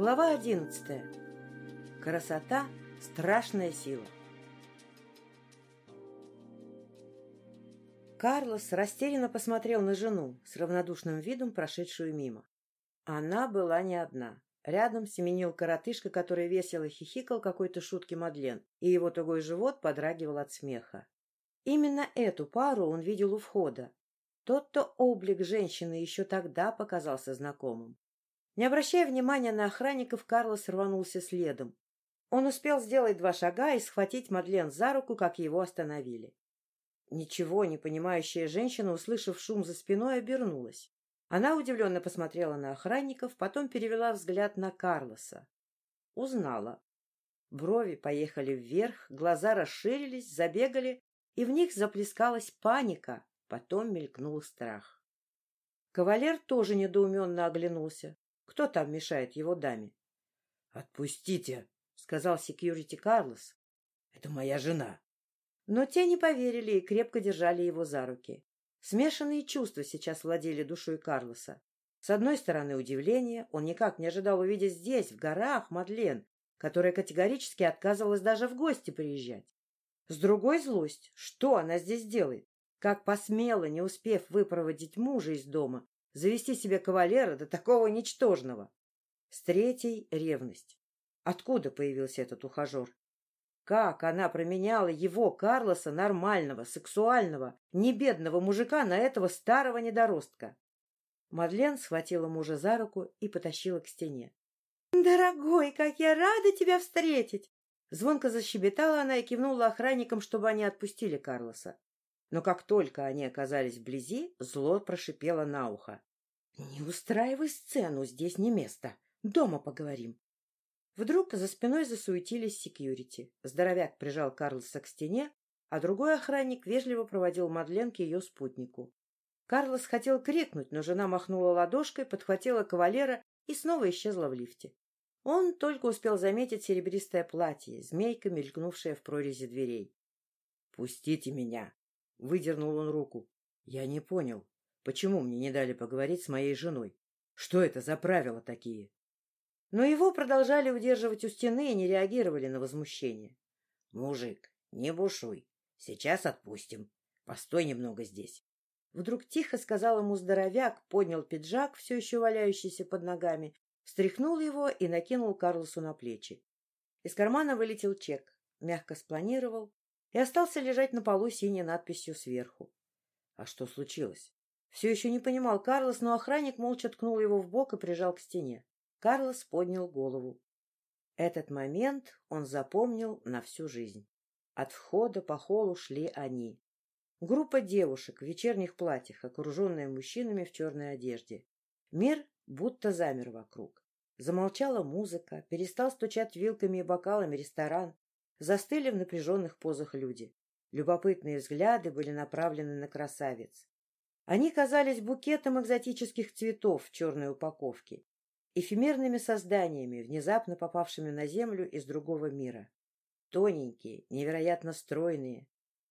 Глава одиннадцатая. Красота — страшная сила. Карлос растерянно посмотрел на жену, с равнодушным видом прошедшую мимо. Она была не одна. Рядом семенил коротышка, который весело хихикал какой-то шутки Мадлен, и его тугой живот подрагивал от смеха. Именно эту пару он видел у входа. Тот-то облик женщины еще тогда показался знакомым. Не обращая внимания на охранников, Карлос рванулся следом. Он успел сделать два шага и схватить Мадлен за руку, как его остановили. Ничего не понимающая женщина, услышав шум за спиной, обернулась. Она удивленно посмотрела на охранников, потом перевела взгляд на Карлоса. Узнала. Брови поехали вверх, глаза расширились, забегали, и в них заплескалась паника, потом мелькнул страх. Кавалер тоже недоуменно оглянулся. Кто там мешает его даме? — Отпустите, — сказал секьюрити Карлос. — Это моя жена. Но те не поверили и крепко держали его за руки. Смешанные чувства сейчас владели душой Карлоса. С одной стороны, удивление. Он никак не ожидал увидеть здесь, в горах, Мадлен, которая категорически отказывалась даже в гости приезжать. С другой — злость. Что она здесь делает? Как посмела, не успев выпроводить мужа из дома, завести себе кавалера до такого ничтожного. С третьей — ревность. Откуда появился этот ухажер? Как она променяла его, Карлоса, нормального, сексуального, небедного мужика на этого старого недоростка? Мадлен схватила мужа за руку и потащила к стене. — Дорогой, как я рада тебя встретить! Звонко защебетала она и кивнула охранникам, чтобы они отпустили Карлоса. Но как только они оказались вблизи, зло прошипело на ухо. — Не устраивай сцену, здесь не место. Дома поговорим. Вдруг за спиной засуетились секьюрити. Здоровяк прижал Карлоса к стене, а другой охранник вежливо проводил Мадлен к ее спутнику. Карлос хотел крикнуть, но жена махнула ладошкой, подхватила кавалера и снова исчезла в лифте. Он только успел заметить серебристое платье, змейка, мелькнувшая в прорези дверей. — Пустите меня! Выдернул он руку. Я не понял, почему мне не дали поговорить с моей женой? Что это за правила такие? Но его продолжали удерживать у стены и не реагировали на возмущение. — Мужик, не бушуй. Сейчас отпустим. Постой немного здесь. Вдруг тихо сказал ему здоровяк, поднял пиджак, все еще валяющийся под ногами, встряхнул его и накинул Карлосу на плечи. Из кармана вылетел чек, мягко спланировал, и остался лежать на полу синей надписью сверху. А что случилось? Все еще не понимал Карлос, но охранник молча ткнул его в бок и прижал к стене. Карлос поднял голову. Этот момент он запомнил на всю жизнь. От входа по холлу шли они. Группа девушек в вечерних платьях, окруженная мужчинами в черной одежде. Мир будто замер вокруг. Замолчала музыка, перестал стучать вилками и бокалами ресторан, Застыли в напряженных позах люди. Любопытные взгляды были направлены на красавиц. Они казались букетом экзотических цветов в черной упаковке, эфемерными созданиями, внезапно попавшими на землю из другого мира. Тоненькие, невероятно стройные,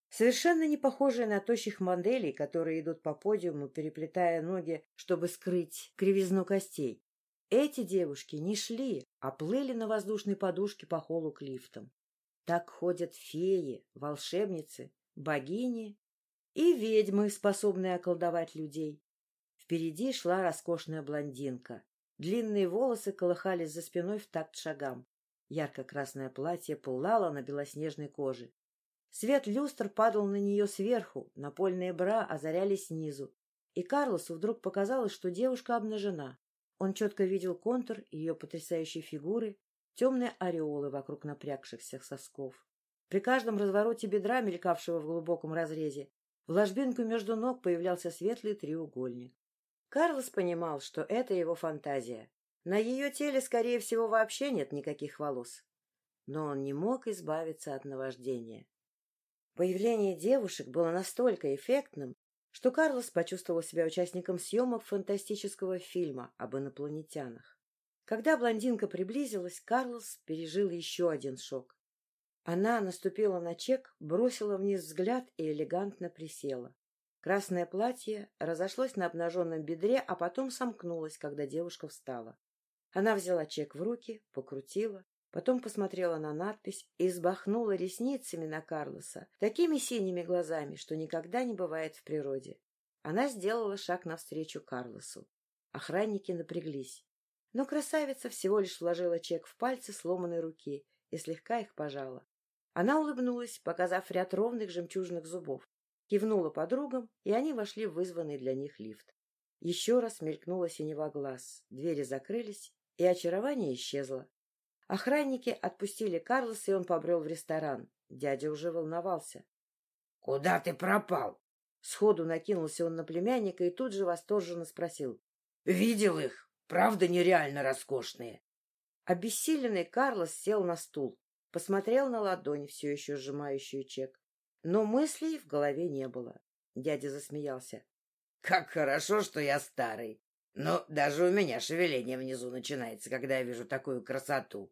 совершенно не похожие на тощих моделей, которые идут по подиуму, переплетая ноги, чтобы скрыть кривизну костей. Эти девушки не шли, а плыли на воздушной подушке по холу к лифтам. Так ходят феи, волшебницы, богини и ведьмы, способные околдовать людей. Впереди шла роскошная блондинка. Длинные волосы колыхались за спиной в такт шагам. Ярко-красное платье пылало на белоснежной коже. Свет люстр падал на нее сверху, напольные бра озарялись снизу. И Карлосу вдруг показалось, что девушка обнажена. Он четко видел контур ее потрясающей фигуры, темные ореолы вокруг напрягшихся сосков. При каждом развороте бедра, мелькавшего в глубоком разрезе, в ложбинку между ног появлялся светлый треугольник. Карлос понимал, что это его фантазия. На ее теле, скорее всего, вообще нет никаких волос. Но он не мог избавиться от наваждения. Появление девушек было настолько эффектным, что Карлос почувствовал себя участником съемок фантастического фильма об инопланетянах. Когда блондинка приблизилась, Карлос пережил еще один шок. Она наступила на чек, бросила вниз взгляд и элегантно присела. Красное платье разошлось на обнаженном бедре, а потом сомкнулось, когда девушка встала. Она взяла чек в руки, покрутила, потом посмотрела на надпись и сбахнула ресницами на Карлоса такими синими глазами, что никогда не бывает в природе. Она сделала шаг навстречу Карлосу. Охранники напряглись. Но красавица всего лишь вложила чек в пальцы сломанной руки и слегка их пожала. Она улыбнулась, показав ряд ровных жемчужных зубов, кивнула подругам, и они вошли в вызванный для них лифт. Еще раз мелькнула синева глаз, двери закрылись, и очарование исчезло. Охранники отпустили Карлоса, и он побрел в ресторан. Дядя уже волновался. — Куда ты пропал? Сходу накинулся он на племянника и тут же восторженно спросил. — Видел их? Правда нереально роскошные? Обессиленный Карлос сел на стул, посмотрел на ладонь, все еще сжимающую чек. Но мыслей в голове не было. Дядя засмеялся. — Как хорошо, что я старый. Но даже у меня шевеление внизу начинается, когда я вижу такую красоту.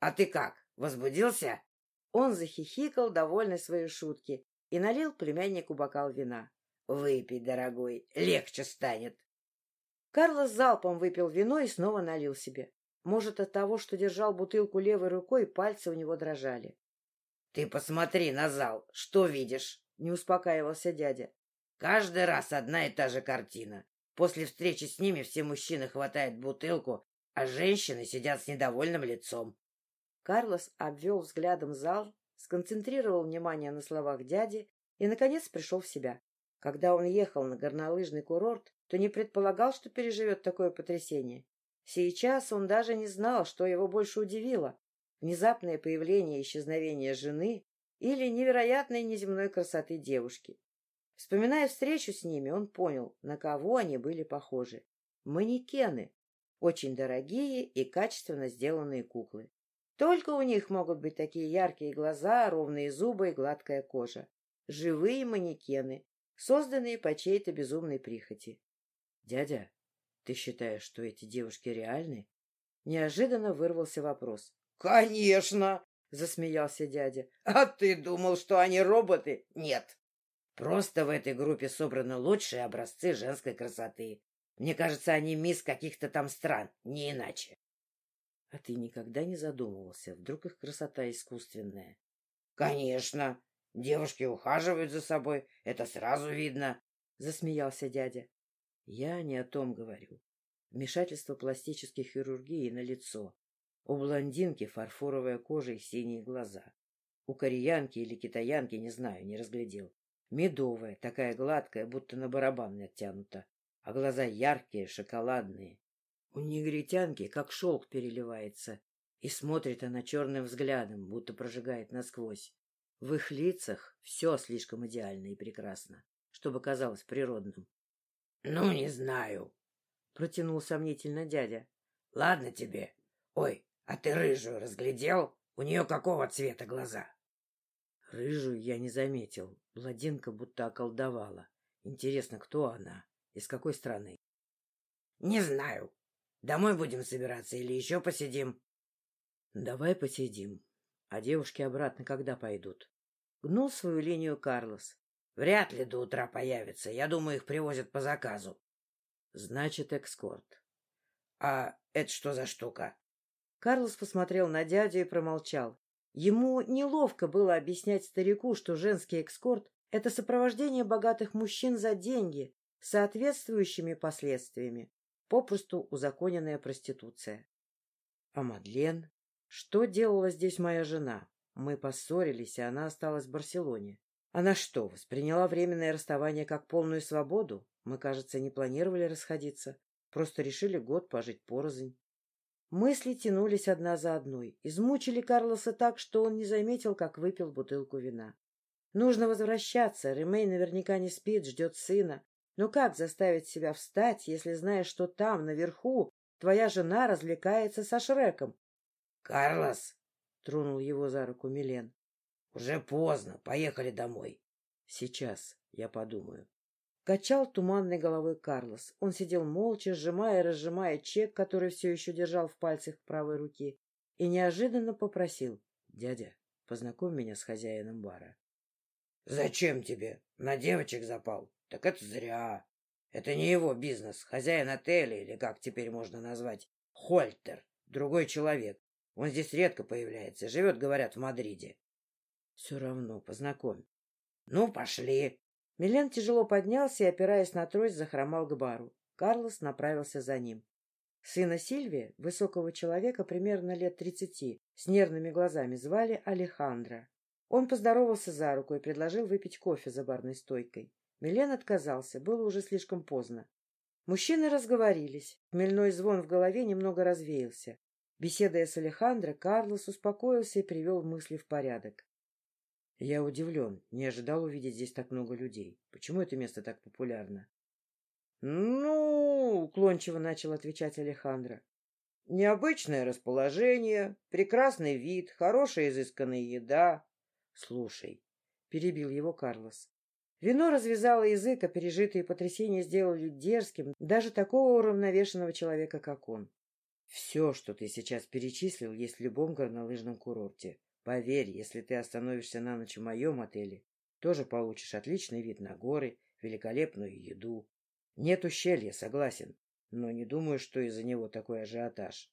А ты как, возбудился? Он захихикал, довольный своей шутки, и налил племяннику бокал вина. — Выпей, дорогой, легче станет. Карлос залпом выпил вино и снова налил себе. Может, от того, что держал бутылку левой рукой, пальцы у него дрожали. — Ты посмотри на зал, что видишь? — не успокаивался дядя. — Каждый раз одна и та же картина. После встречи с ними все мужчины хватают бутылку, а женщины сидят с недовольным лицом. Карлос обвел взглядом зал, сконцентрировал внимание на словах дяди и, наконец, пришел в себя. Когда он ехал на горнолыжный курорт, то не предполагал, что переживет такое потрясение. Сейчас он даже не знал, что его больше удивило — внезапное появление и исчезновение жены или невероятной неземной красоты девушки. Вспоминая встречу с ними, он понял, на кого они были похожи. Манекены. Очень дорогие и качественно сделанные куклы. Только у них могут быть такие яркие глаза, ровные зубы и гладкая кожа. Живые манекены, созданные по чьей-то безумной прихоти. — Дядя, ты считаешь, что эти девушки реальны? Неожиданно вырвался вопрос. — Конечно! — засмеялся дядя. — А ты думал, что они роботы? Нет. Просто в этой группе собраны лучшие образцы женской красоты. Мне кажется, они мисс каких-то там стран, не иначе. — А ты никогда не задумывался, вдруг их красота искусственная? — Конечно. Девушки ухаживают за собой, это сразу видно, — засмеялся дядя. Я не о том говорю. Вмешательство пластической хирургии на лицо. У блондинки фарфоровая кожа и синие глаза. У кореянки или китаянки, не знаю, не разглядел. Медовая, такая гладкая, будто на барабан оттянута. А глаза яркие, шоколадные. У негритянки как шелк переливается. И смотрит она черным взглядом, будто прожигает насквозь. В их лицах все слишком идеально и прекрасно, чтобы казалось природным. — Ну, не знаю, — протянул сомнительно дядя. — Ладно тебе. Ой, а ты рыжую разглядел? У нее какого цвета глаза? Рыжую я не заметил. Бладинка будто околдовала. Интересно, кто она? Из какой страны? — Не знаю. Домой будем собираться или еще посидим? — Давай посидим. А девушки обратно когда пойдут? Гнул свою линию Карлос. Вряд ли до утра появятся. Я думаю, их привозят по заказу. Значит, экскорт. А это что за штука? Карлос посмотрел на дядю и промолчал. Ему неловко было объяснять старику, что женский экскорт — это сопровождение богатых мужчин за деньги с соответствующими последствиями. Попросту узаконенная проституция. А Мадлен? Что делала здесь моя жена? Мы поссорились, и она осталась в Барселоне. Она что, восприняла временное расставание как полную свободу? Мы, кажется, не планировали расходиться. Просто решили год пожить порознь. Мысли тянулись одна за одной. Измучили Карлоса так, что он не заметил, как выпил бутылку вина. Нужно возвращаться. Ремей наверняка не спит, ждет сына. Но как заставить себя встать, если знаешь, что там, наверху, твоя жена развлекается со Шреком? — Карлос! — тронул его за руку Милен. Уже поздно. Поехали домой. Сейчас, я подумаю. Качал туманной головой Карлос. Он сидел молча, сжимая и разжимая чек, который все еще держал в пальцах правой руки, и неожиданно попросил. — Дядя, познакомь меня с хозяином бара. — Зачем тебе? На девочек запал? Так это зря. Это не его бизнес. Хозяин отеля, или как теперь можно назвать, Хольтер, другой человек. Он здесь редко появляется, живет, говорят, в Мадриде. Все равно, познакомь. Ну, пошли. Милен тяжело поднялся и, опираясь на трость, захромал к бару. Карлос направился за ним. Сына Сильвия, высокого человека примерно лет тридцати, с нервными глазами, звали Алехандро. Он поздоровался за руку и предложил выпить кофе за барной стойкой. Милен отказался, было уже слишком поздно. Мужчины разговорились. Хмельной звон в голове немного развеялся. Беседуя с Алехандро, Карлос успокоился и привел мысли в порядок. — Я удивлен, не ожидал увидеть здесь так много людей. Почему это место так популярно? — Ну, — уклончиво начал отвечать Алехандро. — Необычное расположение, прекрасный вид, хорошая изысканная еда. — Слушай, — перебил его Карлос. Вино развязало язык, а пережитые потрясения сделали дерзким даже такого уравновешенного человека, как он. Все, что ты сейчас перечислил, есть в любом горнолыжном курорте. Поверь, если ты остановишься на ночь в моем отеле, тоже получишь отличный вид на горы, великолепную еду. Нет ущелья, согласен, но не думаю, что из-за него такой ажиотаж.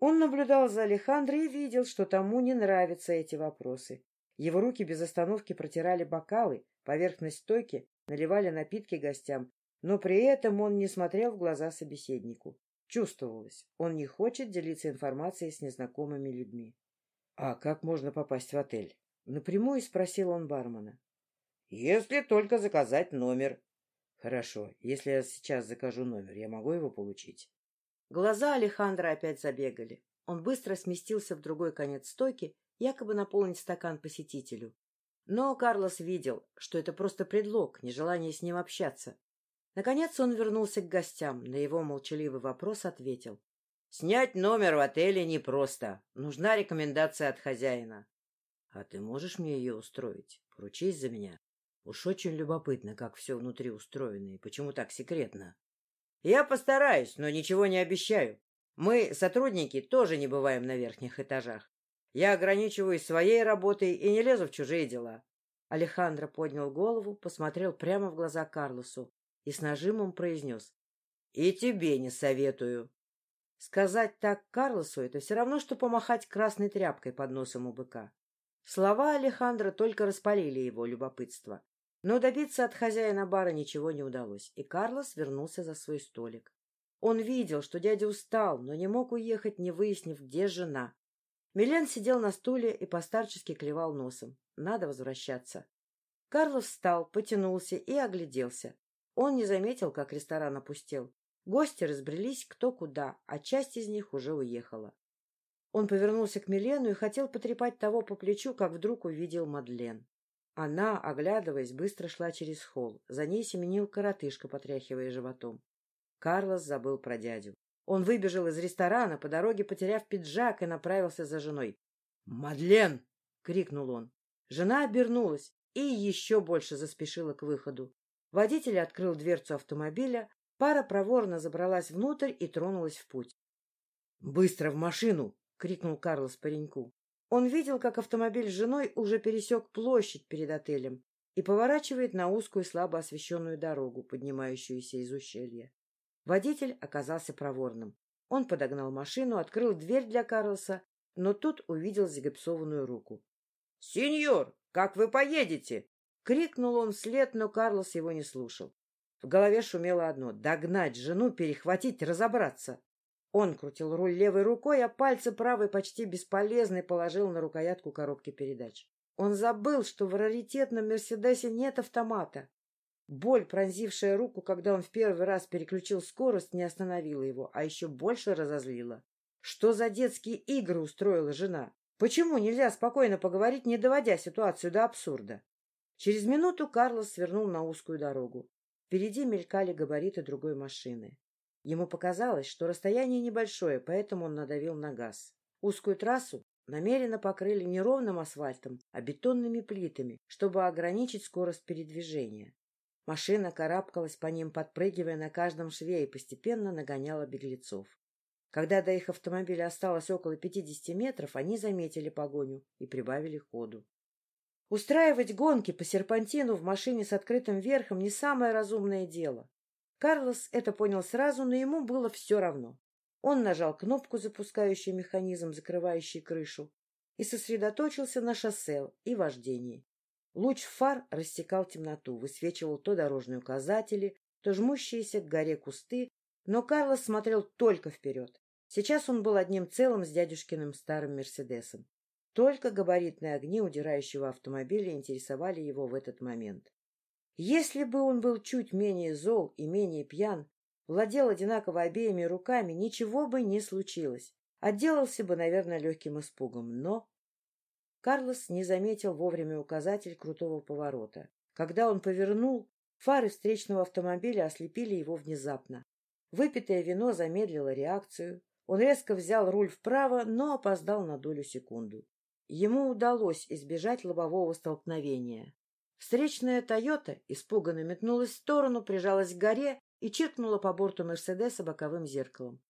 Он наблюдал за Алехандро и видел, что тому не нравятся эти вопросы. Его руки без остановки протирали бокалы, поверхность стойки наливали напитки гостям, но при этом он не смотрел в глаза собеседнику. Чувствовалось, он не хочет делиться информацией с незнакомыми людьми. — А как можно попасть в отель? — напрямую спросил он бармена. — Если только заказать номер. — Хорошо, если я сейчас закажу номер, я могу его получить? Глаза Алехандра опять забегали. Он быстро сместился в другой конец стойки, якобы наполнить стакан посетителю. Но Карлос видел, что это просто предлог, нежелание с ним общаться. Наконец он вернулся к гостям, на его молчаливый вопрос ответил. — Снять номер в отеле непросто. Нужна рекомендация от хозяина. — А ты можешь мне ее устроить? Поручись за меня. Уж очень любопытно, как все внутри устроено и почему так секретно. — Я постараюсь, но ничего не обещаю. Мы, сотрудники, тоже не бываем на верхних этажах. Я ограничиваюсь своей работой и не лезу в чужие дела. Алехандро поднял голову, посмотрел прямо в глаза Карлосу и с нажимом произнес. — И тебе не советую. Сказать так Карлосу — это все равно, что помахать красной тряпкой под носом у быка. Слова Алехандро только распалили его любопытство. Но добиться от хозяина бара ничего не удалось, и Карлос вернулся за свой столик. Он видел, что дядя устал, но не мог уехать, не выяснив, где жена. Милен сидел на стуле и постарчески клевал носом. Надо возвращаться. Карлос встал, потянулся и огляделся. Он не заметил, как ресторан опустел. Гости разбрелись кто куда, а часть из них уже уехала. Он повернулся к Милену и хотел потрепать того по плечу, как вдруг увидел Мадлен. Она, оглядываясь, быстро шла через холл. За ней семенил коротышка, потряхивая животом. Карлос забыл про дядю. Он выбежал из ресторана, по дороге потеряв пиджак, и направился за женой. «Мадлен!» — крикнул он. Жена обернулась и еще больше заспешила к выходу. Водитель открыл дверцу автомобиля, пара проворно забралась внутрь и тронулась в путь. «Быстро в машину!» — крикнул Карлос пареньку. Он видел, как автомобиль с женой уже пересек площадь перед отелем и поворачивает на узкую слабо освещенную дорогу, поднимающуюся из ущелья. Водитель оказался проворным. Он подогнал машину, открыл дверь для Карлоса, но тут увидел загипсованную руку. — Сеньор, как вы поедете? Крикнул он вслед, но Карлос его не слушал. В голове шумело одно — догнать жену, перехватить, разобраться. Он крутил руль левой рукой, а пальцы правой почти бесполезной положил на рукоятку коробки передач. Он забыл, что в раритетном «Мерседесе» нет автомата. Боль, пронзившая руку, когда он в первый раз переключил скорость, не остановила его, а еще больше разозлила. Что за детские игры устроила жена? Почему нельзя спокойно поговорить, не доводя ситуацию до абсурда? Через минуту Карлос свернул на узкую дорогу. Впереди мелькали габариты другой машины. Ему показалось, что расстояние небольшое, поэтому он надавил на газ. Узкую трассу намеренно покрыли не ровным асфальтом, а бетонными плитами, чтобы ограничить скорость передвижения. Машина карабкалась по ним, подпрыгивая на каждом шве и постепенно нагоняла беглецов. Когда до их автомобиля осталось около пятидесяти метров, они заметили погоню и прибавили ходу. Устраивать гонки по серпантину в машине с открытым верхом не самое разумное дело. Карлос это понял сразу, но ему было все равно. Он нажал кнопку, запускающую механизм, закрывающий крышу, и сосредоточился на шоссе и вождении. Луч фар рассекал темноту, высвечивал то дорожные указатели, то жмущиеся к горе кусты, но Карлос смотрел только вперед. Сейчас он был одним целым с дядюшкиным старым «Мерседесом». Только габаритные огни удирающего автомобиля интересовали его в этот момент. Если бы он был чуть менее зол и менее пьян, владел одинаково обеими руками, ничего бы не случилось. Отделался бы, наверное, легким испугом, но... Карлос не заметил вовремя указатель крутого поворота. Когда он повернул, фары встречного автомобиля ослепили его внезапно. Выпитое вино замедлило реакцию. Он резко взял руль вправо, но опоздал на долю секунду. Ему удалось избежать лобового столкновения. Встречная «Тойота» испуганно метнулась в сторону, прижалась к горе и чиркнула по борту «Мерседеса» боковым зеркалом.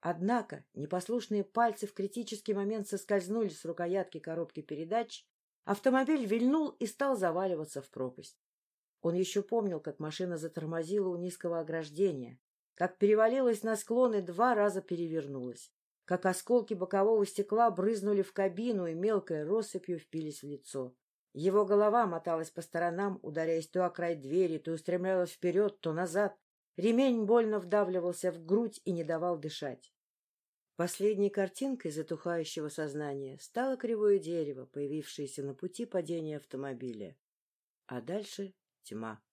Однако непослушные пальцы в критический момент соскользнули с рукоятки коробки передач, автомобиль вильнул и стал заваливаться в пропасть. Он еще помнил, как машина затормозила у низкого ограждения, как перевалилась на склон и два раза перевернулась как осколки бокового стекла брызнули в кабину и мелкой россыпью впились в лицо. Его голова моталась по сторонам, ударяясь то о край двери, то устремлялась вперед, то назад. Ремень больно вдавливался в грудь и не давал дышать. Последней картинкой затухающего сознания стало кривое дерево, появившееся на пути падения автомобиля. А дальше тьма.